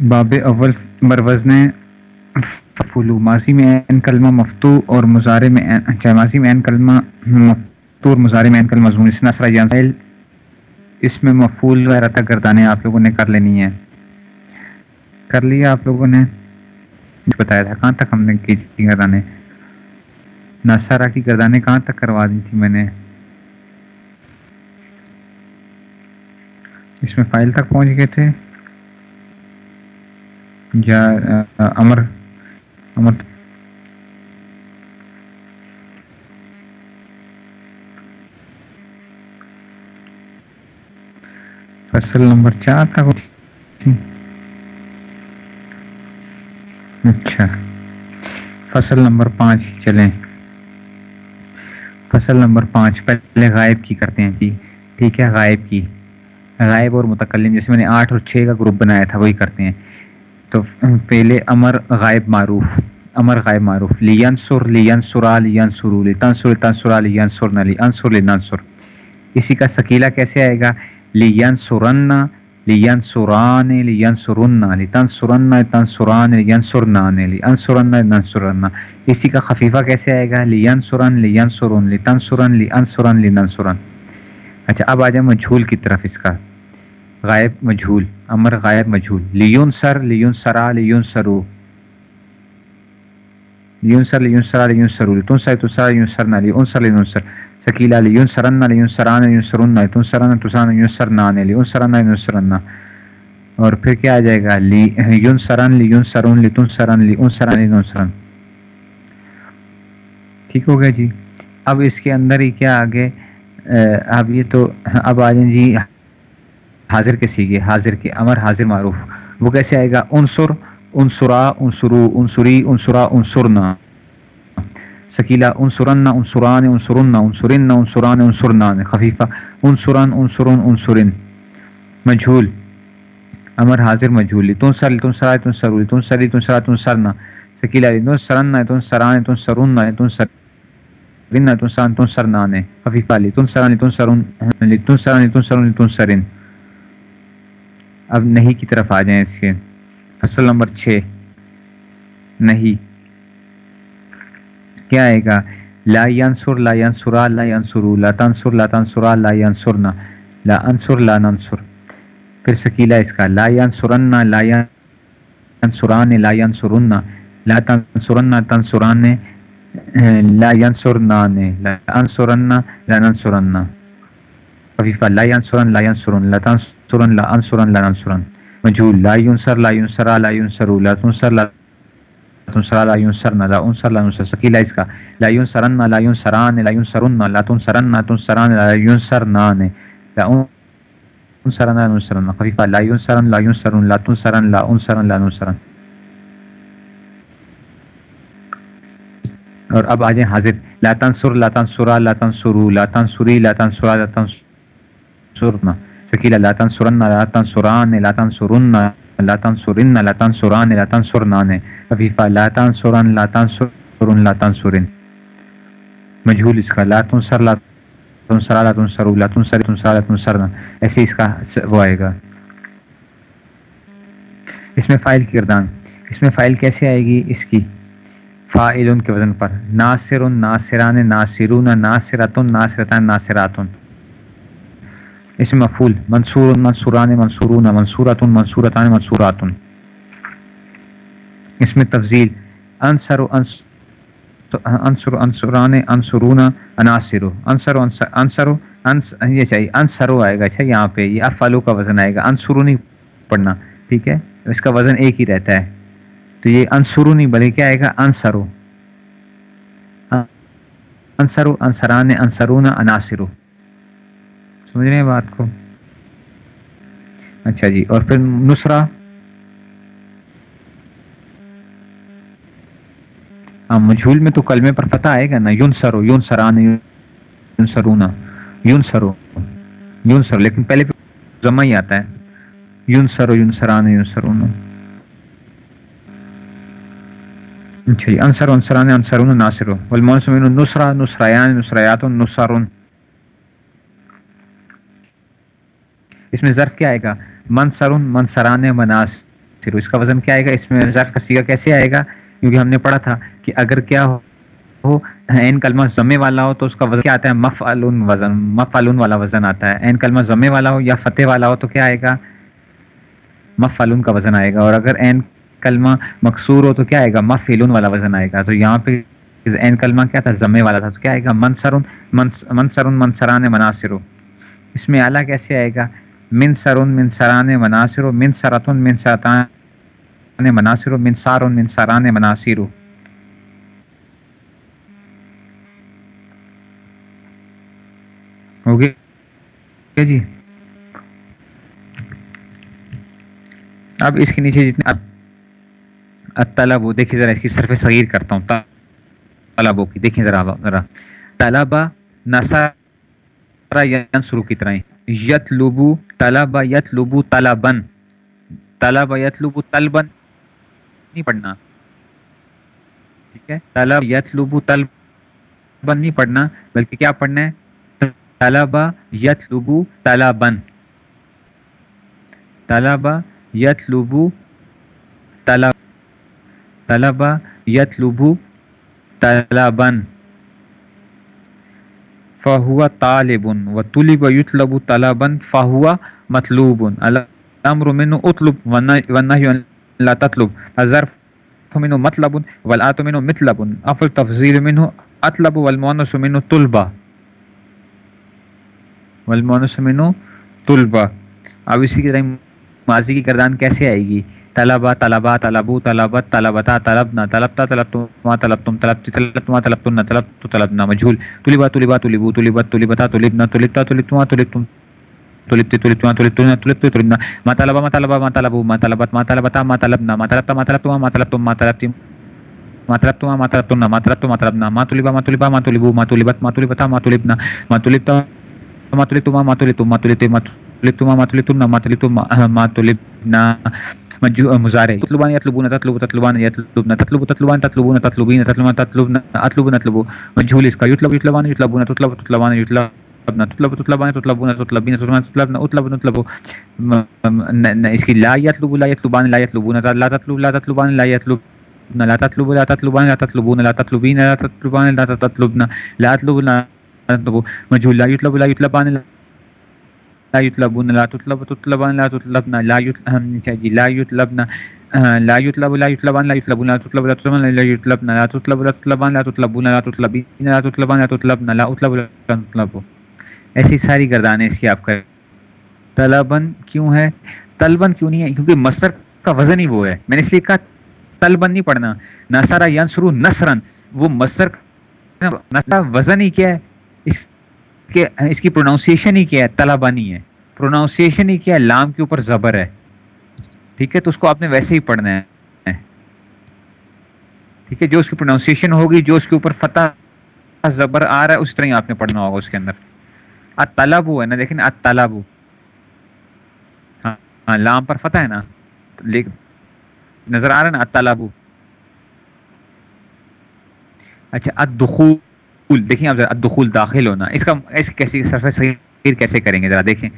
باب اول بروزن فلو ماضی میں این کلمہ مفتو اور مظاہرے میں اچھا ماضی میں این کلمہ مفتو اور مظاہرے میں این کلمہ مضمون۔ اس نصرہ اس میں مفول غیرہ تک گردانے آپ لوگوں نے کر لینی ہے۔ کر لیا آپ لوگوں نے۔ بتایا تھا کہاں تک ہم نے کی تھی گردانے۔ نصرہ کی گردانے کہاں تک کروا دی تھی میں نے۔ اس میں فائل تک پہنچ گئے تھے۔ یا امر امر۔ فصل نمبر چار تک۔ اچھا۔ فصل نمبر پانچ چلیں۔ فصل نمبر پانچ پہلے غائب کی کرتے ہیں جی۔ ٹھیک ہے، غائب کی۔ غائب اور متکلم، جیسے میں نے آٹھ اور چھ کا گروپ بنایا تھا، وہی کرتے ہیں۔ تو پہلے امر غائب معروف، امر غائب معروف۔ لین سر لین سرا لین سرو لی تنسر تنسرا لین سر نلی اسی کا سکیلا کیسے آئے گا؟ لین سرن لین سران لین سرن لی تن اسی کا خفیفہ کیسے آئے گا؟ لین سرن لین سرن لی اچھا اب آ جائیں مجھول کی طرف اس کا۔ غائب مجھول امر غائب مجھول لیون سر لیون سرا لیون سرو لیون سر لیون سرا لیون سرو تن سر تو سر لیون سر لیون سر لیون سر سکیلا لیون سرن لیون سران لیون سرن تن سرن تو سرن لیون سر نان لیون سرن لیون سرن اور پھر کیا آ جائے گا لیون سرن لیون سرون لتن سرن لیون سرن لیون سرن ٹھیک ہو گیا جی اب اس کے اندر ہی کیا آگے اب یہ تو اب آ جائیں جی حاضر کے سیگے، حاضر کے امر، حاضر معروف۔ وہ کیسے آئے گا؟ عنصر عنصرا عنصرو عنصری عنصرا عنصرنا سکیلا عنصرن عنصران عنصرن عنصرن عنصران عنصرنان خفیفہ عنصرن عنصرن عنصرن مجھول۔ امر، حاضر، مجھول۔ تن سر تن سرا تن سرو تن سری تن سرا تن سرنا سکیلا تن سرن تن سران تن سرن تن سر رن تن سرن تن سرنان خفیفہ لی تن سرن تن سرن تن سرن تن سرن تن سرن اب نہیں کی طرف آ جائیں اس کے۔ فصل نمبر چھ۔ نہیں۔ کیا آئے گا؟ لا ینصر، لا ینصرا، لا ینصرو۔ لا تنصر، لا تنصرا، لا ینصرنا۔ لا انصر، لا ننصر۔ پھر سکیلا اس کا۔ لا ینصرن لا ینصران، لا ینصرن۔ لا تنصرن تنصران۔ لا ینصرنان۔ لا انصرن لا ننصرن خفیفہ لا ینصرن لا ینصرن۔ لا تنصرن لا انصرن لا ننصرن مجهول، لا ينصر لا ينصر لا ينصر، لا تنصر لا تنصر، لا ينصرن، لا انصر، لا ينصر. سکیلا اس کا. لا ينصرن، لا ينصران، لا ينصرن، لا تنصرن، لا تنصران، لا ينصرنان. لا انصرن، لا ينصرن. خفیفہ. لا ينصرن لا ينصرن، لا تنصرن، لا انصرن، لا ننصرن اور اب آ جائیں حاضر. لا تنصر، لا تنصرا، لا تنصرو، لا تنصری، لا تنصرا، لا تنصرنا. سکیلا لا تنصرن، لا تنصران، لا تنصرن لا تنصرن، لا تنصران، لا تنصرنان. خفیفہ لا تنصرن لا تنصرن لا تنصرن. مجهول اس کا لا تنصر لا تنصر لا تنصر لا تنصر تنصر، لا تنصرنا ایسے اس کا وہ آئے گا۔ اس میں فائل کردان اس میں فائل کیسے آئے گی؟ اس کی۔ فائل کے وزن پر۔ ناصر ناصران، ناصرون ناصرتن ناصرتان ناصراتن اس میں مفول منصور، منصوران، منصورون منصورت منصورتان منصورات اس میں تفضیل، انصر انصر، انصران، انصرون عناصر انصر انصر یہ چاہیے، انصر آئے گا اچھا یہاں پہ، یہ افالو کا وزن آئے گا، انصرونی پڑھنا، ٹھیک ہے؟ اس کا وزن ایک ہی رہتا ہے۔ تو یہ انصرو نہیں بلکہ کیا آئے گا؟ انصرو انصرو انصران، انصرون عناصرو سمجھ رہے ہیں بات کو؟ اچھا جی اور پھر نسرا ہاں مجھول میں تو کلمے پر پتہ آئے گا نا یون سرو یون سران یون سرونا یون سرو یون سرو لیکن پہلے جمع ہی آتا ہے۔ یون سرو یون سران یون سرونا اچھا جی انصر، انصران، انصرون ناصرو والمونس من نصرا نصریان، نصریات اس میں ظرف کیا آئے گا؟ منصر منصران مناصر۔ مناصر اس کا وزن کیا آئے گا؟ اس میں ظرف کا سیگا کیسے آئے گا؟ کیونکہ ہم نے پڑھا تھا کہ اگر کیا ہو این کلمہ ضمے والا ہو تو اس کا وزن کیا آتا ہے؟ مف وزن مف والا وزن آتا ہے۔ این کلمہ ضمے والا ہو یا فتح والا ہو تو کیا آئے گا؟ مف کا وزن آئے گا۔ اور اگر این کلمہ مقصور ہو تو کیا آئے گا؟ مف والا وزن آئے گا۔ تو یہاں پہ این کلمہ کیا تھا؟ ضمے والا تھا۔ تو کیا آئے گا؟ منصر منصر منصران مناصر۔ اس میں اعلیٰ کیسے آئے گا؟ من سرون من سران مناصر من سرتن من سرطان مناصر من سارن من سران مناصر ہو گیا جی. اب اس کے نیچے جتنے اب طلب دیکھیے ذرا اس کی صرف صغیر کرتا ہوں، طلبوں کی، دیکھیں ذرا ذرا. طلبا نسا شروع کی طرح یت لبو طلبا۔ یت لبو طلبن طلبا۔ یت لبو طلبن نہیں پڑھنا۔ ٹھیک ہے؟ طلب یت لبو طلبن نہیں پڑھنا، بلکہ کیا پڑھنا ہے؟ طلبا۔ یتلبو طلبن طلبا۔ یتلبو طلب طلبا۔ یتلبو طلبن فهو طالب و وطلب يطلب طلبا فهو مطلوب. الامر منه اطلب والنهي لا تطلب. الظرف منه مطلب والآت منه مطلب. افل تفضيل منه اطلب والمؤنث منه طلبه والمونسمن طلبا اب اسی کی طرح ماضی کی کردان کیسے آئے گی؟ طلبا طلبا طلبو طلبت طلبتا، طلبنا، طلبتا، طلبتما، طلبتم، طلبتی، طلبتما، طلبتن طلبت طلبنا مجهول طلبا طلبا، طلبو طلبت طلبتا، طلبنا، طلبتا، طلبتما، طلبتم طلبت طلبتما، طلبتن طلبت طلبنا، ما طلبا ما طلبا، ما طلبو، ما طلبت، ما طلبتا، ما طلبنا، ما طلبتا، ما طلبتما، ما طلبتم ما طلبتم ما طلبتما، ما طلبتن، ما طلبتم ما طلبنا، ما طلبا ما طلبا، ما طلبو، ما طلبت، ما طلبتا، ما طلبنا، ما طلبتا matulituma matulitum matulitum matulituma matulituna matulituma matulibna مزارع يطلبان يطلبون تطلب تطلبان يطلبن تطلب تطلبان، تطلبون تطلبين تطلبان، تطلبن اطلب نطلب مجهول اس کا. يطلب يطلبان يطلبون تطلب تطلبان يطلبن تطلب تطلبان تطلبون تطلبين تطلبان، تطلبن اطلب نطلب اس کی لا يطلب لا يطلبان لا يطلبون لا تطلب لا تطلبان، لا يطلب لا تطلب لا تطلبان، لا تطلبون. لا تطلبين لا تطلبان، لا تطلبن. لا اطلب مجهول لا يطلب لا يطلبان لا لا يطلبون، لا تطلب، تطلبان، لا تطلبنا لا يطلب لا يطلبنا لا يطلب، لا يطلبان لا يطلبون، لا تطلب، لا تطلبان لا يطلبنا لا تطلب، لا تطلبان لا تطلبون، لا تطلبين، لا تطلبان لا تطلبنا لا اطلب لا تطلب. ایسی ساری گردانیں اس کی آپ کا طلبن کیوں ہے؟ طلبن کیوں نہیں ہے؟ کیونکہ مصدر کا وزن ہی وہ ہے۔ میں نے اس لیے کہا، طلبن نہیں پڑھنا۔ نصرا ینصرو نصرن وہ مصدر کا وزن ہی کیا ہے؟ اس اس کی پروناؤنسیشن ہی کیا ہے؟ طلبا نہیں ہے۔ پروناؤنسیشن ہی کیا ہے؟ لام کے اوپر زبر ہے۔ ٹھیک ہے؟ تو اس کو آپ نے ویسے ہی پڑھنا ہے۔ ٹھیک ہے؟ جو اس کی پروناؤنسیشن ہوگی، جو اس کے اوپر فتح زبر آ رہا ہے، اس طرح ہی آپ نے پڑھنا ہوگا اس کے اندر۔ اطلب ہے نا، دیکھیں اطلب ہاں ہاں لام پر فتح ہے نا؟ نظر آ رہا ہے نا اطلب اچھا ادخول الدخول، دیکھیں آپ ادخول داخل ہونا، اس کا، اس کیسی صرف صغیر کیسے کریں گے؟ ذرا دیکھیں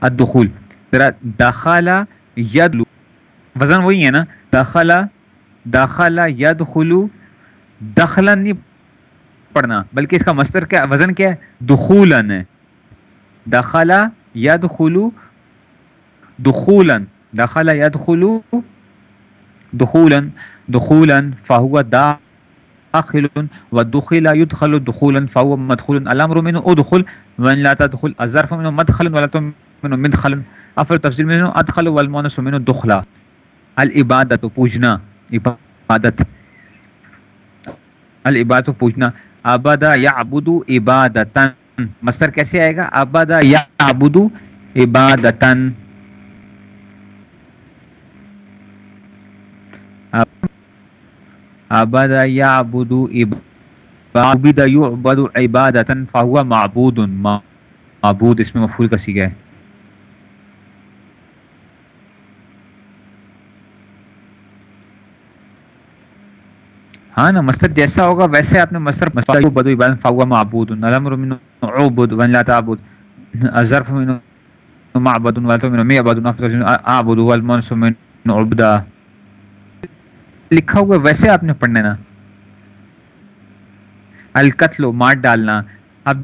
ادخول ذرا داخلہ ید، وزن وہی ہے نا، داخلہ داخلہ ید خلو دخلن نہیں پڑھنا، بلکہ اس کا مستر کیا، وزن کیا ہے؟ دخولن ہے، داخلہ ید خلو دخولن داخلہ ید خلو دخولن دخولن فاہو دا داخل ودخل يدخل دخولا فهو مدخول الامر منه ادخل وان لا تدخل الظرف منه مدخل ولا منه مدخل افر تفسیر منه ادخل والمؤنث منه دخلا العبادت پوجنا عبادت العبادت پوجنا عبدا يعبد عبادتا مصدر کیسے آئے گا؟ عبدا يعبد عبادتا عبد يعبد عبد يعبد عبادة فهو معبود معبود اس میں مفعول کا سیگا ہے ہاں نا مستر جیسا ہوگا ویسے آپ نے مستر بدو عبادت فهو معبود۔ الامر من عبد وان لا تعبد۔ الظرف من معبد ولا من معبد اعبد والمنصب من عبده لکھا ہوا ویسے آپ نے پڑھنا نا۔ القتل مار ڈالنا۔ اب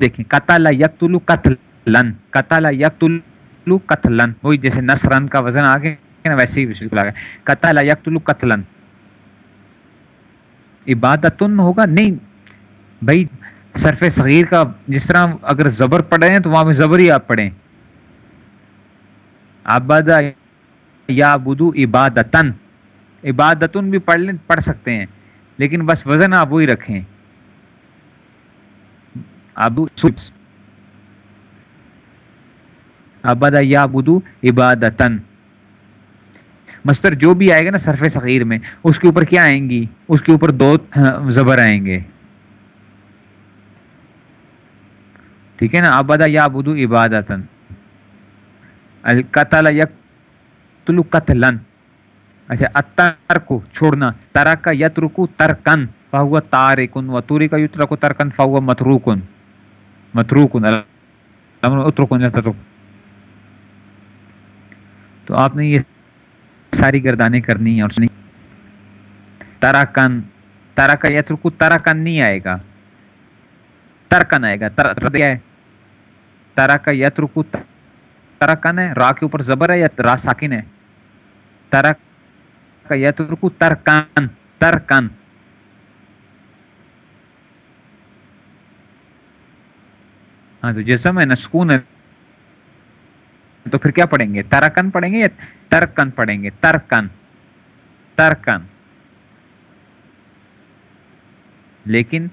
دیکھیں، قتل یقتلو قتلن۔ قتل یقتلو قتلن۔ وہی جیسے نصرن کا وزن آ گیا نا، ویسے ہی بالکل آ گیا قتل یقتلو قتلن۔ عبادتن ہوگا؟ نہیں۔ بھائی، صرف صغیر کا جس طرح اگر زبر پڑھے ہیں تو وہاں پہ زبر ہی آپ پڑھیں۔ آبادا یا بدو عبادتن۔ عبادتن بھی پڑھ لیں پڑھ سکتے ہیں، لیکن بس وزن آپ وہی رکھیں۔ ابو ابدا یا بدو عبادتن۔ مستر، جو بھی آئے گا نا سرف صغیر میں، اس کے اوپر کیا آئیں گی؟ اس کے اوپر دو ہاں، زبر آئیں گے۔ ٹھیک ہے نا؟ ابدا یا بدو عبادتن۔ القتل یقتل قتلن اچھا اتر کو چھوڑنا ترا کا یترکو ترکن، فہو تارکن و توری کا یترکو ترکن، فہو متروکن۔ متروکن اترکن یترک تو آپ نے یہ ساری گردانیں کرنی ہیں اور سنی۔ تراکن ترا کا یترکو ترکن نہیں آئے گا۔ ترکن آئے گا ترا کا یترکو ترکن ہے را کے اوپر زبر ہے یا را ساکن ہے؟ ترک کا یترکو ترکن ترکن ہاں تو جسم ہے نا سکون ہے، تو پھر کیا پڑھیں گے؟ ترکن پڑھیں گے یا ترکن پڑھیں گے؟ ترکن ترکن. لیکن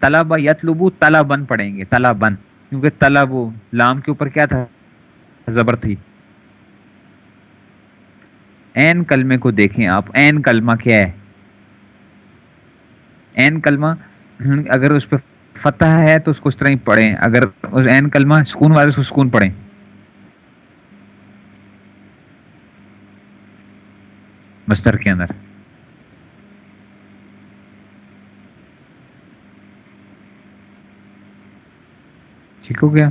طلب یتلبو طلبن پڑھیں گے طلبن کیونکہ طلب لام کے اوپر کیا تھا؟ زبر تھی۔ این کلمے کو دیکھیں آپ۔ این کلمہ کیا ہے؟ این کلمہ اگر اس پہ فتح ہے تو اس کو اس طرح ہی پڑھیں۔ اگر اس این کلمہ سکون والے اس کو سکون پڑھیں۔ مستر کے اندر۔ ٹھیک ہو گیا۔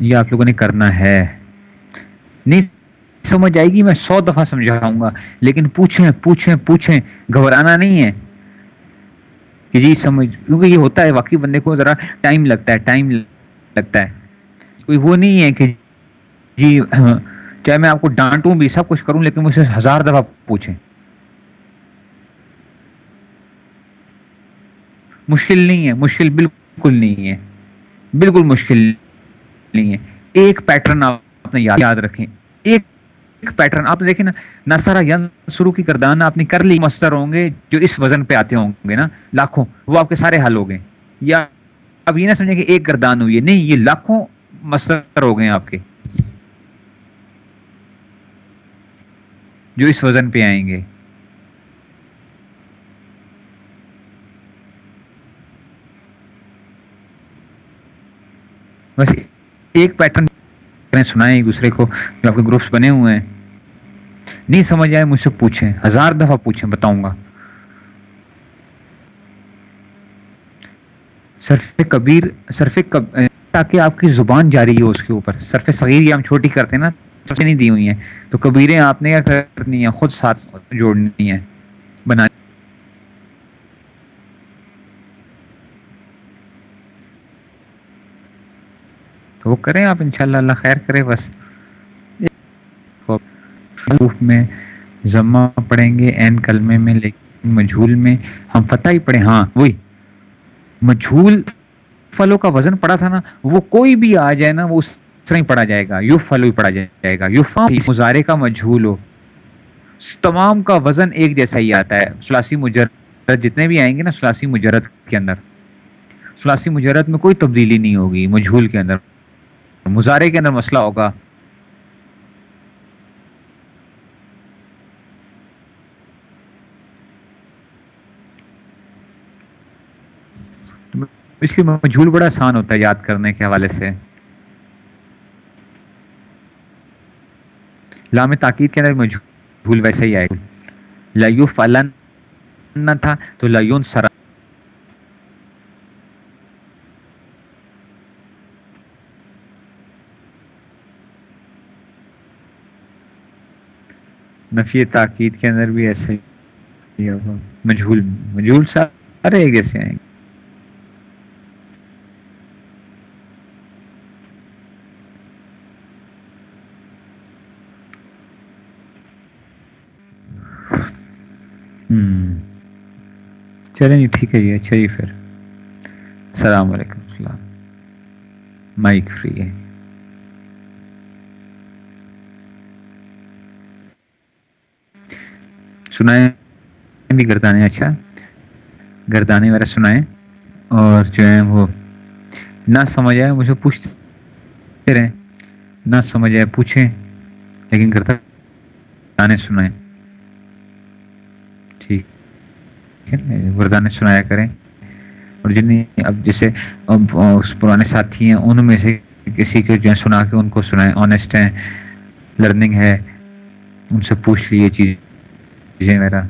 یہ آپ لوگوں نے کرنا ہے۔ نہیں سمجھ آئے گی، میں سو دفعہ سمجھاؤں گا۔ لیکن پوچھیں پوچھیں پوچھیں، گھبرانا نہیں ہے۔ کہ جی سمجھ، کیونکہ یہ ہوتا ہے، واقعی بندے کو ذرا ٹائم لگتا ہے، ٹائم لگتا ہے۔ کوئی وہ نہیں ہے کہ جی چاہے میں آپ کو ڈانٹوں بھی، سب کچھ کروں، لیکن مجھ سے ہزار دفعہ پوچھیں۔ مشکل نہیں ہے، مشکل بالکل نہیں ہے۔ بالکل مشکل نہیں ہے۔ ایک پیٹرن آپ نے یاد رکھیں۔ ایک ایک پیٹرن آپ دیکھیں نا نسارا ین شروع کی کردان آپ نے کر لی مستر ہوں گے جو اس وزن پہ آتے ہوں گے نا، لاکھوں۔ وہ آپ کے سارے حل ہو گئے۔ یا اب یہ نہ سمجھیں کہ ایک گردان ہوئی ہے۔ نہیں، یہ لاکھوں مستر ہو گئے آپ کے۔ جو اس وزن پہ آئیں گے۔ بس ایک پیٹرن سنائیں ایک دوسرے کو جو آپ کے گروپس بنے ہوئے ہیں۔ نہیں سمجھ آئے، مجھ سے پوچھیں۔ ہزار دفعہ پوچھیں، بتاؤں گا۔ صرف کبیر، صرف کب، تاکہ آپ کی زبان جاری ہو اس کے اوپر۔ صرف صغیر یہ ہم چھوٹی کرتے ہیں نا، سب سے نہیں دی ہوئی ہیں۔ تو کبیریں آپ نے کیا کرنی ہے خود ساتھ جوڑنی ہے بنانی وہ کریں، آپ انشاءاللہ اللہ خیر کرے، بس۔ میں ضمہ پڑھیں گے این کلمے میں، لیکن مجھول میں۔ ہم فتح ہی پڑھیں ہاں وہی۔ مجھول فلو کا وزن پڑا تھا نا، وہ کوئی بھی آ جائے نا، وہ اس طرح ہی پڑھا جائے گا۔ یو فلو ہی پڑھا جائے گا۔ یو فام مظاہرے کا مجھول ہو۔ تمام کا وزن ایک جیسا ہی آتا ہے۔ سلاسی مجرد جتنے بھی آئیں گے نا، سلاسی مجرد کے اندر۔ سلاسی مجرد میں کوئی تبدیلی نہیں ہوگی مجھول کے اندر۔ مظاہرے کے اندر مسئلہ ہوگا۔ اس لیے مجھول بڑا آسان ہوتا ہے یاد کرنے کے حوالے سے۔ لام تاکید کے اندر مجھول ویسے ہی آئے۔ گا لو فلن نہ تھا تو لیون سرا نفی تاکید کے اندر بھی ایسے ہی ہوگا۔ مجھول مجھول سارے ایک جیسے آئیں گے۔ چلیں جی ٹھیک ہے جی اچھا جی پھر۔ السلام علیکم، السلام۔ مائک فری ہے۔ سنائیں، بھی گردانے اچھا۔ گردانے وغیرہ سنائیں۔ اور جو ہے وہ نہ سمجھ آئے، مجھے پوچھتے رہیں۔ نہ سمجھ آئے، پوچھیں، لیکن گردانے سنائیں۔ ٹھیک ہے گردانے سنایا کریں۔ اور جتنی اب جیسے اس پرانے ساتھی ہیں، ان میں سے کسی کو جو ہے سنا کے ان کو سنائیں۔ آنےسٹ ہیں لرننگ ہے، ان سے پوچھ لیے چیز جی میرا